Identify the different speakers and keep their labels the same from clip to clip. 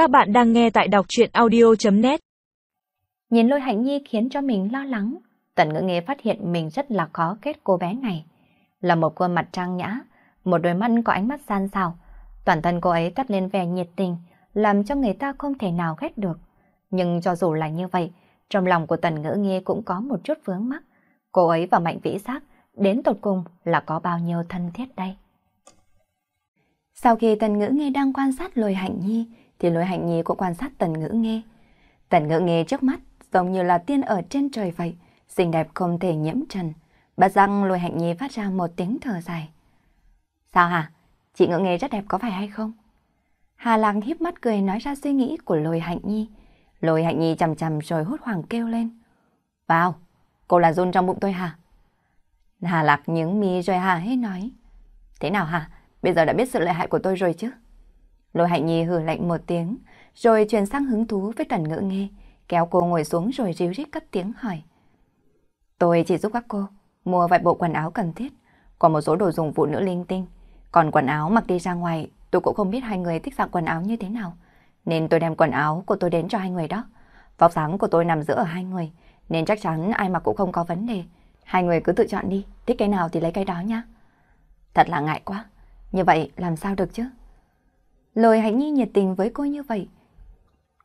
Speaker 1: Các bạn đang nghe tại đọc chuyện audio.net
Speaker 2: Nhìn lôi hạnh nhi khiến cho mình lo lắng. Tần ngữ nghe phát hiện mình rất là khó kết cô bé này. Là một khuôn mặt trang nhã, một đôi mắt có ánh mắt gian xào. Toàn thân cô ấy cắt lên vẻ nhiệt tình, làm cho người ta không thể nào ghét được. Nhưng cho dù là như vậy, trong lòng của tần ngữ nghe cũng có một chút vướng mắc. Cô ấy và mạnh vĩ giác đến tột cùng là có bao nhiêu thân thiết đây. Sau khi tần ngữ nghe đang quan sát lôi hạnh nhi, thì lôi hạnh nhi cũng quan sát tần ngữ nghe. Tần ngữ nghe trước mắt giống như là tiên ở trên trời vậy, xinh đẹp không thể nhiễm trần. Bà răng lôi hạnh nhi phát ra một tiếng thở dài. Sao hả? Chị ngữ nghe rất đẹp có phải hay không? Hà lăng hiếp mắt cười nói ra suy nghĩ của lôi hạnh nhi. Lôi hạnh nhi chầm chầm rồi hốt hoảng kêu lên. Vào, cô là run trong bụng tôi hả? Hà Lạc nhướng mi rồi hà hết nói. Thế nào hả? Bây giờ đã biết sự lợi hại của tôi rồi chứ? Lôi hạnh nhi hừ lạnh một tiếng, rồi chuyển sang hứng thú với tần ngữ nghe, kéo cô ngồi xuống rồi ríu rít cất tiếng hỏi. Tôi chỉ giúp các cô mua vài bộ quần áo cần thiết, còn một số đồ dùng phụ nữ linh tinh. Còn quần áo mặc đi ra ngoài, tôi cũng không biết hai người thích dạng quần áo như thế nào. Nên tôi đem quần áo của tôi đến cho hai người đó. Vóc dáng của tôi nằm giữa ở hai người, nên chắc chắn ai mặc cũng không có vấn đề. Hai người cứ tự chọn đi, thích cái nào thì lấy cái đó nhá. Thật là ngại quá, như vậy làm sao được chứ? Lời hạnh nhi nhiệt tình với cô như vậy.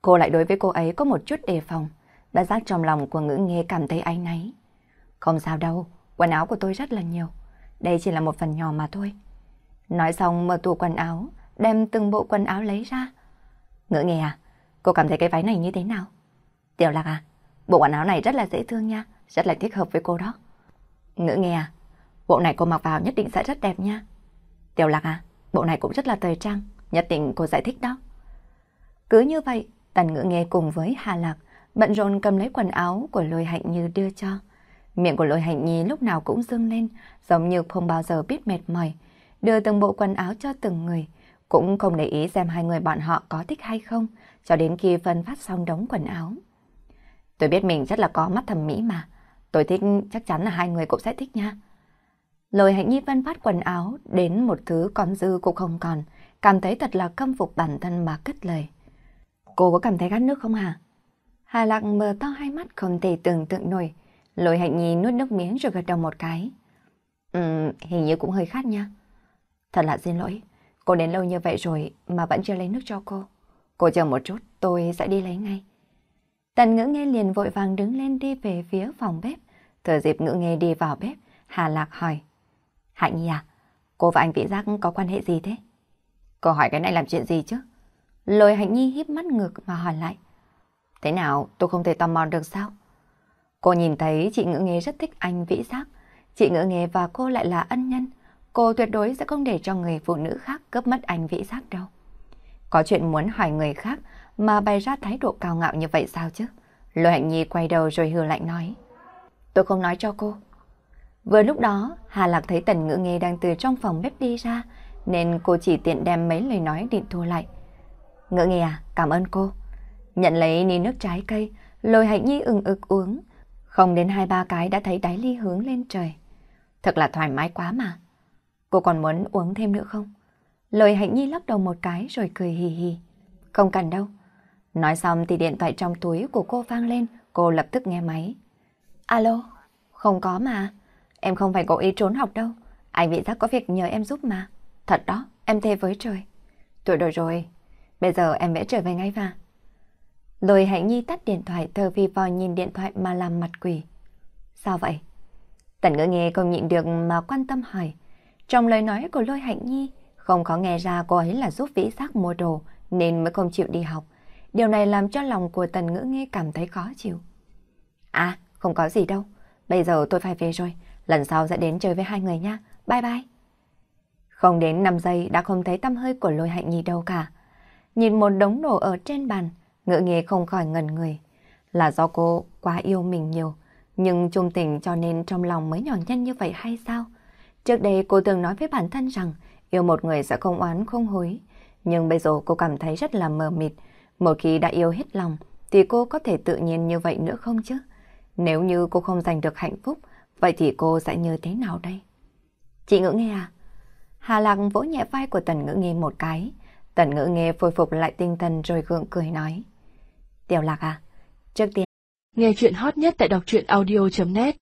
Speaker 2: Cô lại đối với cô ấy có một chút đề phòng, đã giác trong lòng của ngữ nghe cảm thấy áy náy. Không sao đâu, quần áo của tôi rất là nhiều. Đây chỉ là một phần nhỏ mà thôi. Nói xong mở tủ quần áo, đem từng bộ quần áo lấy ra. Ngữ nghe à, cô cảm thấy cái váy này như thế nào? Tiểu lạc à, bộ quần áo này rất là dễ thương nha, rất là thích hợp với cô đó. Ngữ nghe à, bộ này cô mặc vào nhất định sẽ rất đẹp nha. Tiểu lạc à, bộ này cũng rất là thời trang, nhất định cô giải thích đó. Cứ như vậy, tần ngữ nghe cùng với Hà Lạc bận rộn cầm lấy quần áo của lôi hạnh như đưa cho. Miệng của lôi hạnh nhi lúc nào cũng dương lên, giống như không bao giờ biết mệt mỏi, đưa từng bộ quần áo cho từng người, cũng không để ý xem hai người bọn họ có thích hay không, cho đến khi phân phát xong đống quần áo. Tôi biết mình rất là có mắt thẩm mỹ mà, tôi thích chắc chắn là hai người cũng sẽ thích nha. Lôi hạnh nhi phân phát quần áo đến một thứ còn dư cũng không còn, cảm thấy thật là căm phục bản thân mà cất lời. Cô có cảm thấy khát nước không hả? Hà Lạc mở to hai mắt không thể tưởng tượng nổi. Lôi hạnh nhi nuốt nước miếng rồi gật đầu một cái. Ừm, hình như cũng hơi khát nha. Thật là xin lỗi, cô đến lâu như vậy rồi mà vẫn chưa lấy nước cho cô. Cô chờ một chút, tôi sẽ đi lấy ngay. Tần ngữ nghe liền vội vàng đứng lên đi về phía phòng bếp. Thừa dịp ngữ nghe đi vào bếp, Hà Lạc hỏi. Hạnh Nhi à, cô và anh Vĩ Giác có quan hệ gì thế? Cô hỏi cái này làm chuyện gì chứ? Lôi Hạnh Nhi híp mắt ngược mà hỏi lại. Thế nào, tôi không thể tò mò được sao? Cô nhìn thấy chị Ngữ Nghề rất thích anh Vĩ Giác. Chị Ngữ Nghề và cô lại là ân nhân. Cô tuyệt đối sẽ không để cho người phụ nữ khác cướp mất anh Vĩ Giác đâu. Có chuyện muốn hỏi người khác mà bày ra thái độ cao ngạo như vậy sao chứ? Lôi Hạnh Nhi quay đầu rồi hừ lạnh nói. Tôi không nói cho cô. Vừa lúc đó, Hà Lạc thấy Tần Ngữ Nghề đang từ trong phòng bếp đi ra, nên cô chỉ tiện đem mấy lời nói định thua lại. Ngỡ nghe à, cảm ơn cô. Nhận lấy ni nước trái cây, lôi hạnh nhi ừng ực uống. Không đến hai ba cái đã thấy đáy ly hướng lên trời. Thật là thoải mái quá mà. Cô còn muốn uống thêm nữa không? Lôi hạnh nhi lắc đầu một cái rồi cười hì hì. Không cần đâu. Nói xong thì điện thoại trong túi của cô vang lên, cô lập tức nghe máy. Alo, không có mà. Em không phải cố ý trốn học đâu. Anh vị giác có việc nhờ em giúp mà. Thật đó, em thề với trời. Tuổi đổi rồi, bây giờ em vẽ trở về ngay và. Lôi hạnh nhi tắt điện thoại thờ vi vò nhìn điện thoại mà làm mặt quỷ. Sao vậy? Tần ngữ nghe không nhịn được mà quan tâm hỏi. Trong lời nói của lôi hạnh nhi, không có nghe ra cô ấy là giúp vĩ giác mua đồ nên mới không chịu đi học. Điều này làm cho lòng của tần ngữ nghe cảm thấy khó chịu. À, không có gì đâu. Bây giờ tôi phải về rồi. Lần sau sẽ đến chơi với hai người nha. Bye bye. Không đến 5 giây đã không thấy tâm hơi của lôi hạnh nhi đâu cả. Nhìn một đống đồ ở trên bàn, ngựa nghề không khỏi ngần người. Là do cô quá yêu mình nhiều, nhưng trung tình cho nên trong lòng mới nhỏ nhân như vậy hay sao? Trước đây cô từng nói với bản thân rằng yêu một người sẽ không oán không hối. Nhưng bây giờ cô cảm thấy rất là mờ mịt. Một khi đã yêu hết lòng thì cô có thể tự nhiên như vậy nữa không chứ? Nếu như cô không giành được hạnh phúc, vậy thì cô sẽ như thế nào đây? Chị ngữ nghe à? Hà Lạc vỗ nhẹ vai của Tần ngữ Nghi một cái. Tần ngữ Nghi phôi phục lại tinh thần rồi gượng cười nói. Tiểu lạc à, trước tiên.
Speaker 1: Nghe chuyện hot nhất tại đọc truyện audio.net